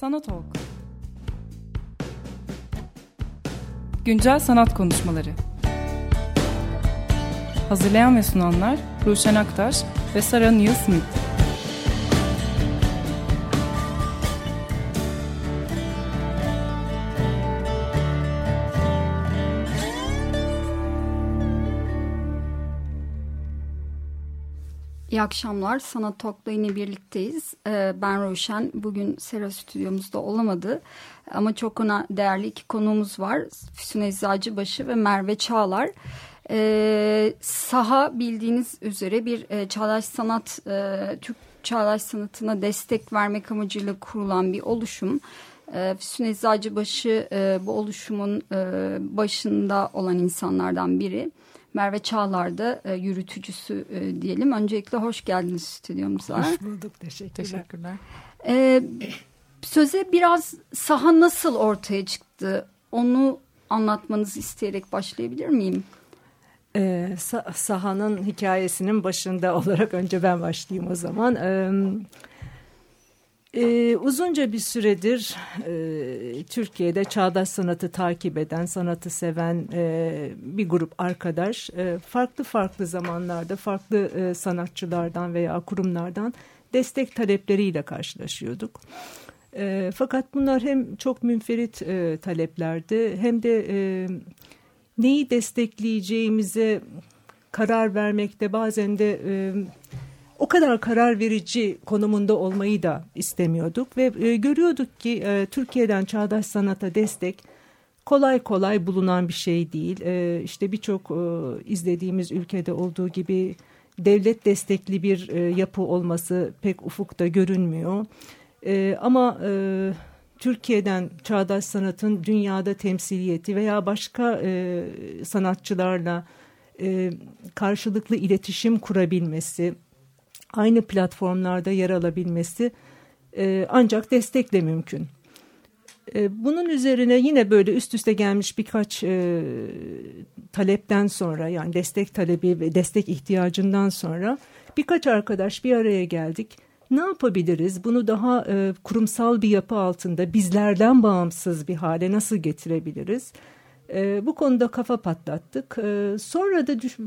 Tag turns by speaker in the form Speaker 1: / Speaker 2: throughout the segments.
Speaker 1: Sanat Talk. Güncel sanat konuşmaları. Hazırlayan ve sunanlar Ruşen Aktaş ve Sara Neil Smith
Speaker 2: İyi akşamlar. Sanat Talk'la yine birlikteyiz. Ee, ben Roşen. Bugün Sera stüdyomuzda olamadı. Ama çok ona değerli iki konuğumuz var. Füsun Eczacıbaşı ve Merve Çağlar. Ee, saha bildiğiniz üzere bir e, çağdaş sanat, e, Türk çağdaş sanatına destek vermek amacıyla kurulan bir oluşum. E, Füsun Eczacıbaşı e, bu oluşumun başında olan insanlardan biri. Merve Çağlar da e, yürütücüsü e, diyelim. Öncelikle hoş geldiniz stüdyomuza.
Speaker 3: Hoş bulduk. Teşekkürler. Teşekkürler.
Speaker 2: E, söze biraz saha nasıl ortaya çıktı? Onu anlatmanızı isteyerek başlayabilir miyim?
Speaker 3: Ee, sahanın hikayesinin başında olarak önce ben başlayayım o zaman. Ee, ee, uzunca bir süredir e, Türkiye'de çağdaş sanatı takip eden, sanatı seven e, bir grup arkadaş e, farklı farklı zamanlarda farklı e, sanatçılardan veya kurumlardan destek talepleriyle karşılaşıyorduk. E, fakat bunlar hem çok münferit e, taleplerdi hem de e, neyi destekleyeceğimize karar vermekte bazen de... E, o kadar karar verici konumunda olmayı da istemiyorduk ve e, görüyorduk ki e, Türkiye'den çağdaş sanata destek kolay kolay bulunan bir şey değil. E, işte birçok e, izlediğimiz ülkede olduğu gibi devlet destekli bir e, yapı olması pek ufukta görünmüyor. E, ama e, Türkiye'den çağdaş sanatın dünyada temsiliyeti veya başka e, sanatçılarla e, karşılıklı iletişim kurabilmesi aynı platformlarda yer alabilmesi e, ancak destekle mümkün. E, bunun üzerine yine böyle üst üste gelmiş birkaç e, talepten sonra yani destek talebi ve destek ihtiyacından sonra birkaç arkadaş bir araya geldik. Ne yapabiliriz? Bunu daha e, kurumsal bir yapı altında bizlerden bağımsız bir hale nasıl getirebiliriz? E, bu konuda kafa patlattık. E, sonra da düş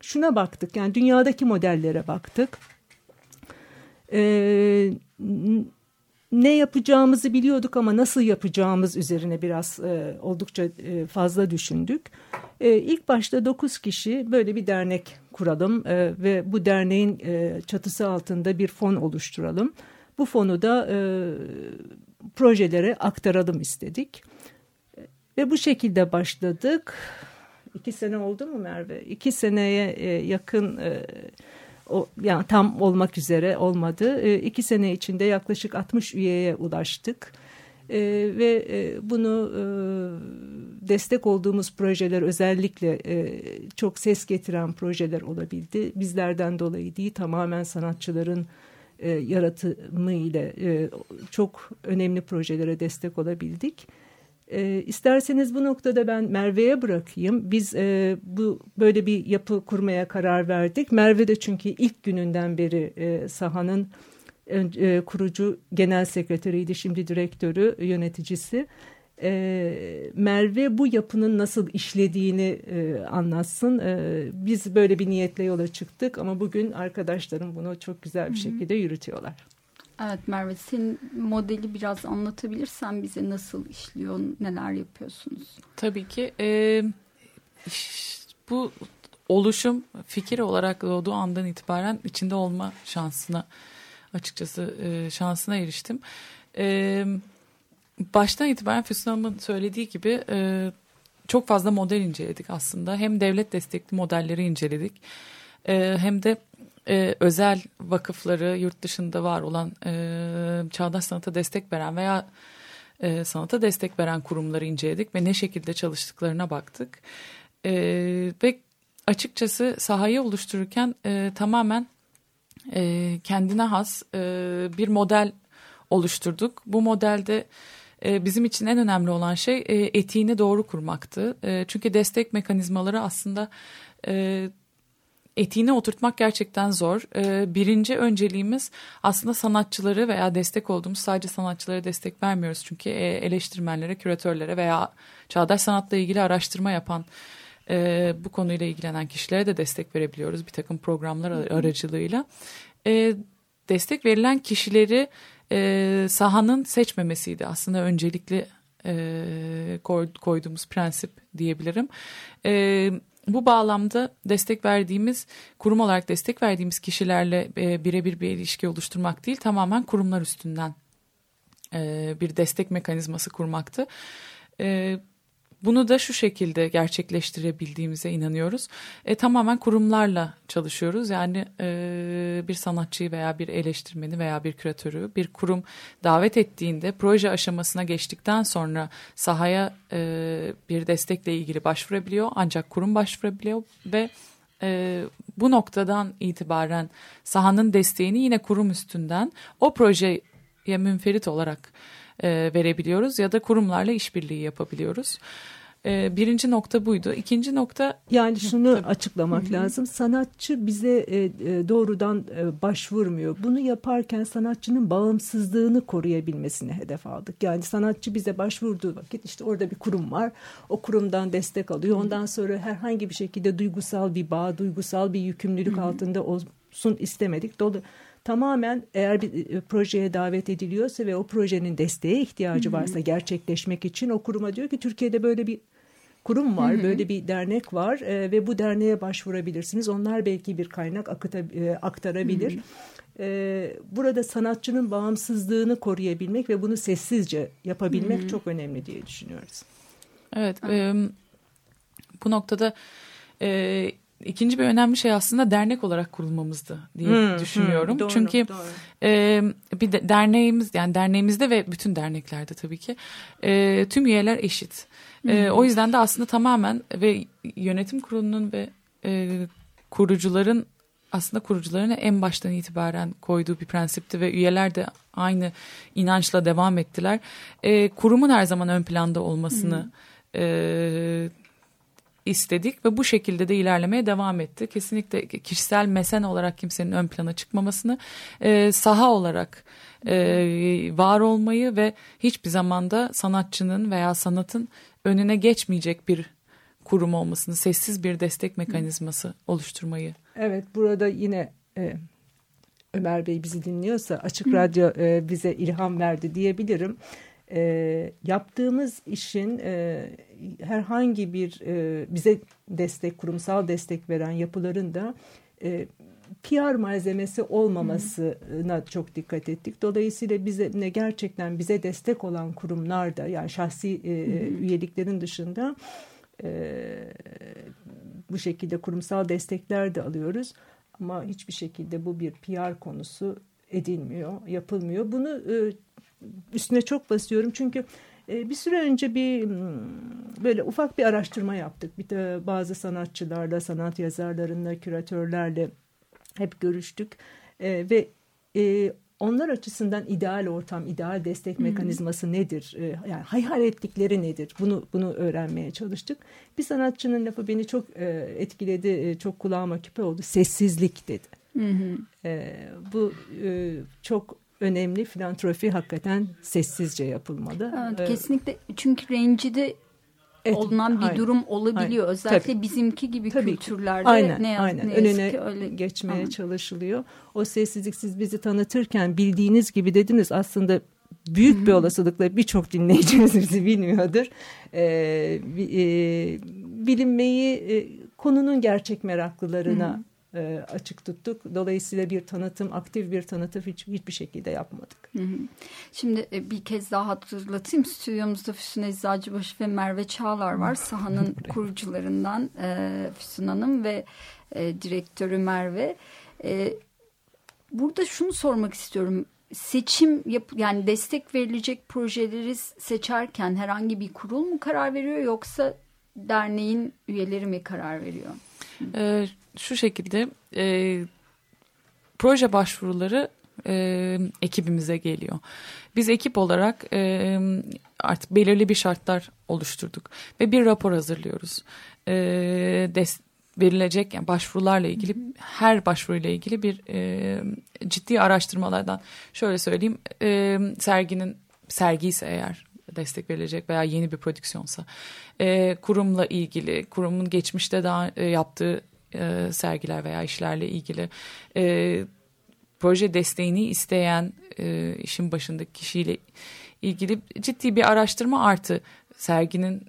Speaker 3: şuna baktık yani dünyadaki modellere baktık. Ee, ne yapacağımızı biliyorduk ama nasıl yapacağımız üzerine biraz e, oldukça e, fazla düşündük. E, ilk başta dokuz kişi böyle bir dernek kuralım e, ve bu derneğin e, çatısı altında bir fon oluşturalım. Bu fonu da e, projelere aktaralım istedik. Ve bu şekilde başladık iki sene oldu mu Merve? İki seneye e, yakın e, o, yani tam olmak üzere olmadı. E, iki sene içinde yaklaşık 60 üyeye ulaştık. E, ve e, bunu e, destek olduğumuz projeler özellikle e, çok ses getiren projeler olabildi. Bizlerden dolayı değil tamamen sanatçıların e, yaratımı ile e, çok önemli projelere destek olabildik. E, isterseniz bu noktada ben Merve'ye bırakayım. Biz e, bu böyle bir yapı kurmaya karar verdik. Merve de çünkü ilk gününden beri e, sahanın e, kurucu genel sekreteriydi, şimdi direktörü, yöneticisi. E, Merve bu yapının nasıl işlediğini e, anlatsın. E, biz böyle bir niyetle yola çıktık ama bugün arkadaşlarım bunu çok güzel bir şekilde yürütüyorlar.
Speaker 2: Evet Merve senin modeli biraz anlatabilirsen bize nasıl işliyor, neler yapıyorsunuz?
Speaker 4: Tabii ki. E, bu oluşum fikir olarak doğduğu andan itibaren içinde olma şansına açıkçası e, şansına eriştim. E, baştan itibaren Füsun Hanım'ın söylediği gibi e, çok fazla model inceledik aslında. Hem devlet destekli modelleri inceledik e, hem de e, özel vakıfları yurt dışında var olan e, çağdaş sanata destek veren veya e, sanata destek veren kurumları inceledik ve ne şekilde çalıştıklarına baktık. E, ve açıkçası sahayı oluştururken e, tamamen e, kendine has e, bir model oluşturduk. Bu modelde e, bizim için en önemli olan şey e, etiğini doğru kurmaktı. E, çünkü destek mekanizmaları aslında... E, etiğine oturtmak gerçekten zor. E, birinci önceliğimiz aslında sanatçıları veya destek olduğumuz sadece sanatçılara destek vermiyoruz. Çünkü e, eleştirmenlere, küratörlere veya çağdaş sanatla ilgili araştırma yapan e, bu konuyla ilgilenen kişilere de destek verebiliyoruz bir takım programlar aracılığıyla. E, destek verilen kişileri e, sahanın seçmemesiydi aslında öncelikli e, koyduğumuz prensip diyebilirim. E, bu bağlamda destek verdiğimiz kurum olarak destek verdiğimiz kişilerle e, birebir bir ilişki oluşturmak değil tamamen kurumlar üstünden e, bir destek mekanizması kurmaktı. E, bunu da şu şekilde gerçekleştirebildiğimize inanıyoruz. E, tamamen kurumlarla çalışıyoruz. Yani e, bir sanatçıyı veya bir eleştirmeni veya bir küratörü bir kurum davet ettiğinde proje aşamasına geçtikten sonra sahaya e, bir destekle ilgili başvurabiliyor. Ancak kurum başvurabiliyor ve e, bu noktadan itibaren sahanın desteğini yine kurum üstünden o projeye münferit olarak e, verebiliyoruz ya da kurumlarla işbirliği yapabiliyoruz. E, birinci nokta buydu. İkinci nokta...
Speaker 3: Yani şunu Tabii. açıklamak Hı-hı. lazım. Sanatçı bize e, e, doğrudan e, başvurmuyor. Bunu yaparken sanatçının bağımsızlığını koruyabilmesini hedef aldık. Yani sanatçı bize başvurduğu vakit işte orada bir kurum var. O kurumdan destek alıyor. Ondan sonra herhangi bir şekilde duygusal bir bağ, duygusal bir yükümlülük Hı-hı. altında olsun istemedik. Dolayısıyla tamamen eğer bir e, projeye davet ediliyorsa ve o projenin desteğe ihtiyacı varsa gerçekleşmek için o kuruma diyor ki Türkiye'de böyle bir kurum var, hı hı. böyle bir dernek var e, ve bu derneğe başvurabilirsiniz. Onlar belki bir kaynak akıta, e, aktarabilir. Hı hı. E, burada sanatçının bağımsızlığını koruyabilmek ve bunu sessizce yapabilmek hı hı. çok önemli diye düşünüyoruz.
Speaker 4: Evet, e, bu noktada e, ikinci bir önemli şey aslında dernek olarak kurulmamızdı diye hmm, düşünüyorum. Hmm, doğru, Çünkü doğru. E, bir de, derneğimiz yani derneğimizde ve bütün derneklerde tabii ki e, tüm üyeler eşit. Hmm. E, o yüzden de aslında tamamen ve yönetim kurulunun ve e, kurucuların aslında kurucuların en baştan itibaren koyduğu bir prensipti ve üyeler de aynı inançla devam ettiler. E, kurumun her zaman ön planda olmasını hmm. e, istedik ve bu şekilde de ilerlemeye devam etti. Kesinlikle kişisel mesen olarak kimsenin ön plana çıkmamasını, e, saha olarak e, var olmayı ve hiçbir zamanda sanatçının veya sanatın önüne geçmeyecek bir kurum olmasını, sessiz bir destek mekanizması oluşturmayı.
Speaker 3: Evet, burada yine e, Ömer Bey bizi dinliyorsa Açık Radyo e, bize ilham verdi diyebilirim e, yaptığımız işin e, herhangi bir e, bize destek, kurumsal destek veren yapıların da e, PR malzemesi olmamasına Hı. çok dikkat ettik. Dolayısıyla bize ne gerçekten bize destek olan kurumlar da yani şahsi e, üyeliklerin dışında e, bu şekilde kurumsal destekler de alıyoruz. Ama hiçbir şekilde bu bir PR konusu edilmiyor, yapılmıyor. Bunu e, üstüne çok basıyorum çünkü e, bir süre önce bir böyle ufak bir araştırma yaptık. Bir de bazı sanatçılarla, sanat yazarlarıyla, küratörlerle hep görüştük e, ve e, onlar açısından ideal ortam, ideal destek mekanizması hmm. nedir? Yani hayal ettikleri nedir? Bunu bunu öğrenmeye çalıştık. Bir sanatçının lafı beni çok etkiledi, çok kulağıma küpe oldu. Sessizlik dedi. Hmm. Bu çok önemli filantrofi hakikaten sessizce yapılmalı.
Speaker 2: Evet, ee, kesinlikle çünkü rencide evet, olunan bir aynen, durum olabiliyor. Aynen, Özellikle tabii, bizimki gibi tabii kültürlerde aynen, ne, aynen. ne
Speaker 3: Önüne ki öyle geçmeye Aha. çalışılıyor. O sessizlik siz bizi tanıtırken bildiğiniz gibi dediniz aslında büyük Hı -hı. bir olasılıkla birçok dinleyicimiz bizi bilmiyordur. Ee, e, bilinmeyi e, konunun gerçek meraklılarına Hı -hı e, açık tuttuk. Dolayısıyla bir tanıtım, aktif bir tanıtım hiç, hiçbir şekilde yapmadık. Hı hı.
Speaker 2: Şimdi e, bir kez daha hatırlatayım. Stüdyomuzda Füsun Eczacıbaşı ve Merve Çağlar var. Sahanın kurucularından e, Füsun Hanım ve e, direktörü Merve. E, burada şunu sormak istiyorum. Seçim yap yani destek verilecek projeleri seçerken herhangi bir kurul mu karar veriyor yoksa derneğin üyeleri mi karar veriyor?
Speaker 4: Ee, şu şekilde e, proje başvuruları e, ekibimize geliyor. Biz ekip olarak e, artık belirli bir şartlar oluşturduk ve bir rapor hazırlıyoruz. E, des, verilecek yani başvurularla ilgili her başvuruyla ilgili bir e, ciddi araştırmalardan şöyle söyleyeyim e, serginin sergi ise eğer destek verilecek veya yeni bir prodüksiyonsa. E, kurumla ilgili kurumun geçmişte daha e, yaptığı e, sergiler veya işlerle ilgili e, proje desteğini isteyen e, işin başındaki kişiyle ilgili ciddi bir araştırma artı serginin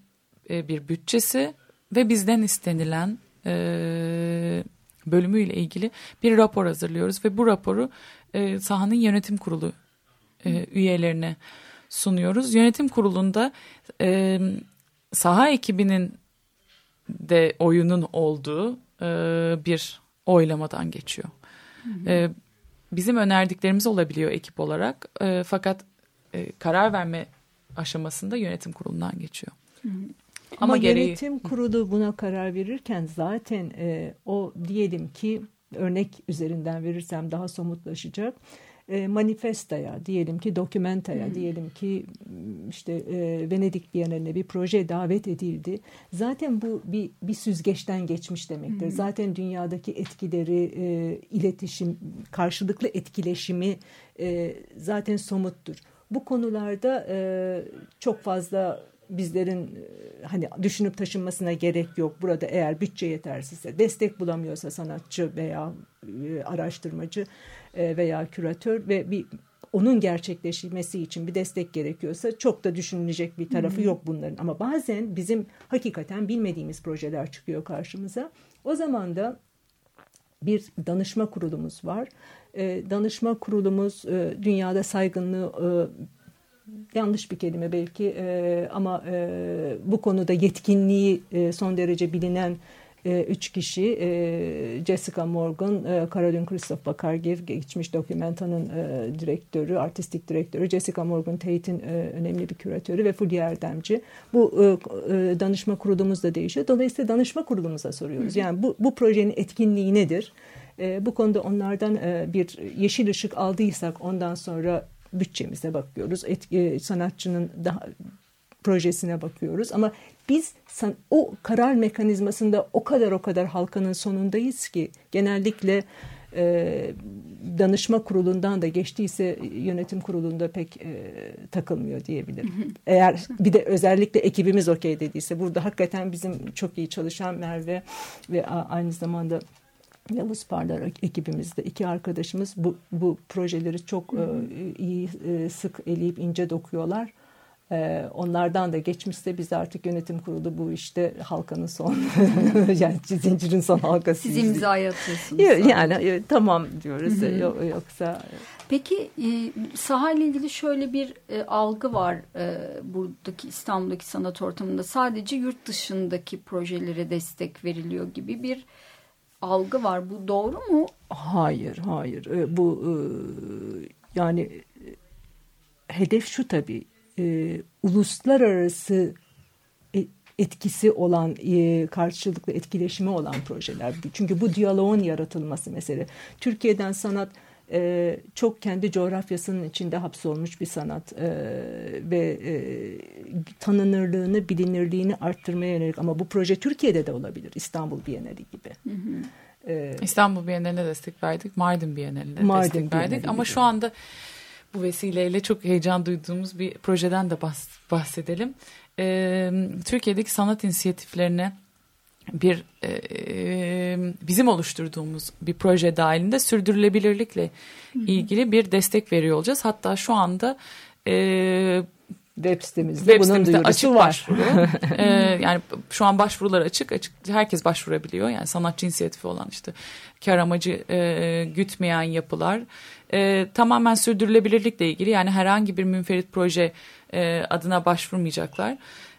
Speaker 4: e, bir bütçesi ve bizden istenilen e, bölümüyle ilgili bir rapor hazırlıyoruz ve bu raporu e, sahanın yönetim kurulu e, üyelerine sunuyoruz. Yönetim kurulunda e, saha ekibinin de oyunun olduğu e, bir oylamadan geçiyor. Hı hı. E, bizim önerdiklerimiz olabiliyor ekip olarak e, fakat e, karar verme aşamasında yönetim kurulundan geçiyor. Hı hı.
Speaker 3: Ama, Ama gereği... yönetim kurulu buna karar verirken zaten e, o diyelim ki örnek üzerinden verirsem daha somutlaşacak e, manifestaya diyelim ki dokumentaya diyelim ki işte e, Venedik Bienali'ne bir proje davet edildi. Zaten bu bir, bir süzgeçten geçmiş demektir. Zaten dünyadaki etkileri, e, iletişim, karşılıklı etkileşimi e, zaten somuttur. Bu konularda e, çok fazla bizlerin hani düşünüp taşınmasına gerek yok. Burada eğer bütçe yetersizse, destek bulamıyorsa sanatçı veya e, araştırmacı e, veya küratör ve bir onun gerçekleşmesi için bir destek gerekiyorsa çok da düşünülecek bir tarafı yok bunların. Ama bazen bizim hakikaten bilmediğimiz projeler çıkıyor karşımıza. O zaman da bir danışma kurulumuz var. danışma kurulumuz dünyada saygınlığı yanlış bir kelime belki e, ama e, bu konuda yetkinliği e, son derece bilinen e, üç kişi e, Jessica Morgan, e, Caroline Christoph Bakargiv, geçmiş Dokumenta'nın e, direktörü, artistik direktörü, Jessica Morgan Tate'in e, önemli bir küratörü ve Fulya Erdemci. Bu e, e, danışma kurulumuz da değişiyor. Dolayısıyla danışma kurulumuza soruyoruz. Yani bu, bu projenin etkinliği nedir? E, bu konuda onlardan e, bir yeşil ışık aldıysak ondan sonra bütçemize bakıyoruz. Etki, sanatçının daha projesine bakıyoruz ama biz o karar mekanizmasında o kadar o kadar halkanın sonundayız ki genellikle e, danışma kurulundan da geçtiyse yönetim kurulunda pek e, takılmıyor diyebilirim. Eğer bir de özellikle ekibimiz okey dediyse burada hakikaten bizim çok iyi çalışan Merve ve aynı zamanda Yavuz Pardar ekibimizde iki arkadaşımız bu, bu projeleri çok e, iyi e, sık eleyip ince dokuyorlar. E, onlardan da geçmişse biz artık yönetim kurulu bu işte halkanın son yani zincirin son halkası.
Speaker 2: Siz imzayı atıyorsunuz.
Speaker 3: Yani e, tamam diyoruz Hı yoksa.
Speaker 2: Peki e, saha ile ilgili şöyle bir e, algı var e, buradaki İstanbul'daki sanat ortamında sadece yurt dışındaki projelere destek veriliyor gibi bir algı var. Bu doğru mu?
Speaker 3: Hayır, hayır. Bu yani hedef şu tabii. Uluslararası etkisi olan, karşılıklı etkileşimi olan projeler. Çünkü bu diyaloğun yaratılması mesele. Türkiye'den sanat e, çok kendi coğrafyasının içinde hapsolmuş bir sanat e, ve e, tanınırlığını, bilinirliğini arttırmaya yönelik ama bu proje Türkiye'de de olabilir İstanbul Bienali gibi. Hı hı.
Speaker 4: Ee, İstanbul Bienali'ne destek verdik, Mardin Bienali'ne Mardin destek Bienali verdik ama gibi. şu anda bu vesileyle çok heyecan duyduğumuz bir projeden de bahsedelim. Ee, Türkiye'deki sanat inisiyatiflerine bir e, bizim oluşturduğumuz bir proje dahilinde sürdürülebilirlikle ilgili bir destek veriyor olacağız. Hatta şu anda e,
Speaker 3: web sitemizde web bunun duyurusu açık var. Başvuru.
Speaker 4: ee, yani şu an başvurular açık. açık. Herkes başvurabiliyor. Yani sanatçı inisiyatifi olan işte kar amacı e, gütmeyen yapılar. E, tamamen sürdürülebilirlikle ilgili yani herhangi bir münferit proje e, adına başvurmayacaklar.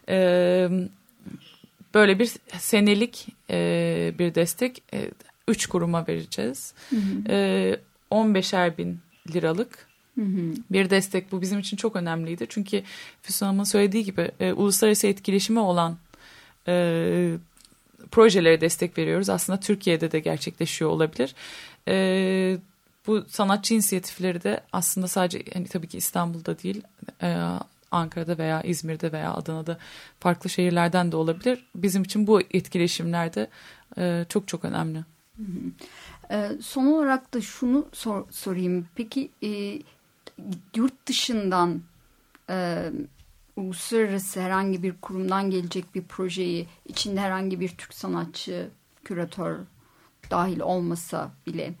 Speaker 4: E, böyle bir senelik e, bir destek e, üç kuruma vereceğiz. Hı hı. E, 15'er bin liralık Hı hı. Bir destek bu bizim için çok önemliydi. Çünkü Füsun Hanım'ın söylediği gibi e, uluslararası etkileşimi olan e, projelere destek veriyoruz. Aslında Türkiye'de de gerçekleşiyor olabilir. E, bu sanatçı inisiyatifleri de aslında sadece hani tabii ki İstanbul'da değil e, Ankara'da veya İzmir'de veya Adana'da farklı şehirlerden de olabilir. Bizim için bu etkileşimlerde e, çok çok önemli. Hı
Speaker 2: hı. E, son olarak da şunu sor, sorayım. Peki e, yurt dışından e, uluslararası herhangi bir kurumdan gelecek bir projeyi içinde herhangi bir Türk sanatçı, küratör dahil olmasa bile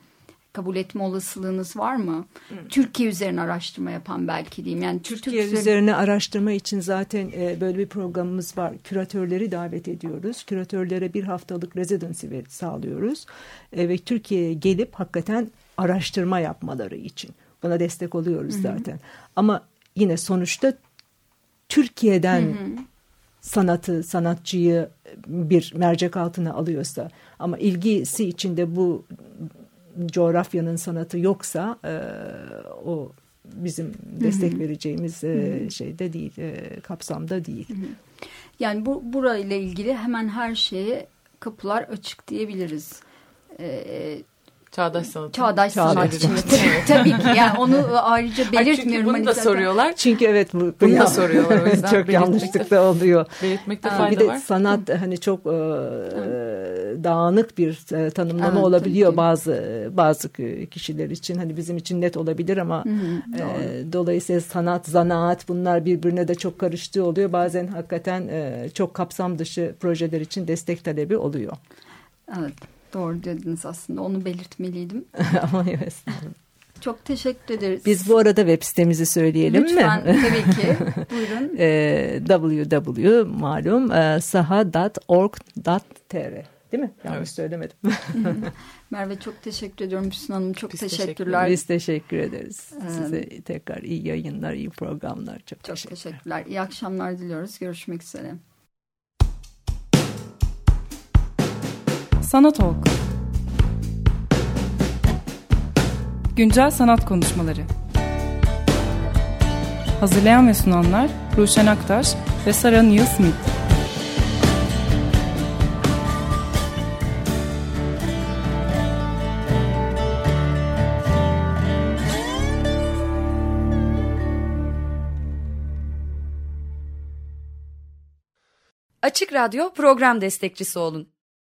Speaker 2: kabul etme olasılığınız var mı? Hı. Türkiye üzerine araştırma yapan belki diyeyim. Yani
Speaker 3: Türkiye Türk üzerine araştırma için zaten e, böyle bir programımız var. Küratörleri davet ediyoruz. Küratörlere bir haftalık residency sağlıyoruz. E, ve Türkiye'ye gelip hakikaten araştırma yapmaları için. Buna destek oluyoruz Hı zaten. Ama yine sonuçta Türkiye'den hı sanatı, sanatçıyı bir mercek altına alıyorsa ama ilgisi içinde bu coğrafyanın sanatı yoksa e, o bizim destek vereceğimiz e, şeyde değil, e, kapsamda değil.
Speaker 2: Yani bu burayla ilgili hemen her şeye kapılar açık diyebiliriz.
Speaker 4: E, Çağdaş sanat.
Speaker 2: Çağdaş sanat için. Tabii ki. Yani onu ayrıca belirtmiyorum.
Speaker 4: Çünkü bunu da soruyorlar.
Speaker 3: Çünkü evet bu,
Speaker 4: bunu da soruyorlar o yüzden.
Speaker 3: çok yanlışlıkla oluyor.
Speaker 4: Belirtmekte fayda
Speaker 3: bir de
Speaker 4: var.
Speaker 3: sanat hani çok e, dağınık bir e, tanımlama evet, olabiliyor bazı bazı kişiler için. Hani bizim için net olabilir ama Hı -hı, e, dolayısıyla sanat, zanaat bunlar birbirine de çok karıştığı oluyor. Bazen hakikaten e, çok kapsam dışı projeler için destek talebi oluyor.
Speaker 2: Evet. Doğru dediniz aslında onu belirtmeliydim.
Speaker 3: Ama evet.
Speaker 2: Çok teşekkür ederiz.
Speaker 3: Biz bu arada web sitemizi söyleyelim
Speaker 2: Lütfen,
Speaker 3: mi?
Speaker 2: Lütfen tabii ki. Buyurun.
Speaker 3: e, www malum e, saha.org.tr Değil mi? Yanlış evet. söylemedim.
Speaker 2: Merve çok teşekkür ediyorum Füsun Hanım. Çok Biz teşekkürler.
Speaker 3: Biz teşekkür ederiz. Ee, Size tekrar iyi yayınlar, iyi programlar. Çok,
Speaker 2: çok teşekkürler. teşekkürler. İyi akşamlar diliyoruz. Görüşmek üzere.
Speaker 1: Sanat Ok Güncel sanat konuşmaları. Hazırlayan ve sunanlar Ruşen Aktaş ve Sara Neil Smith.
Speaker 5: Açık Radyo program destekçisi olun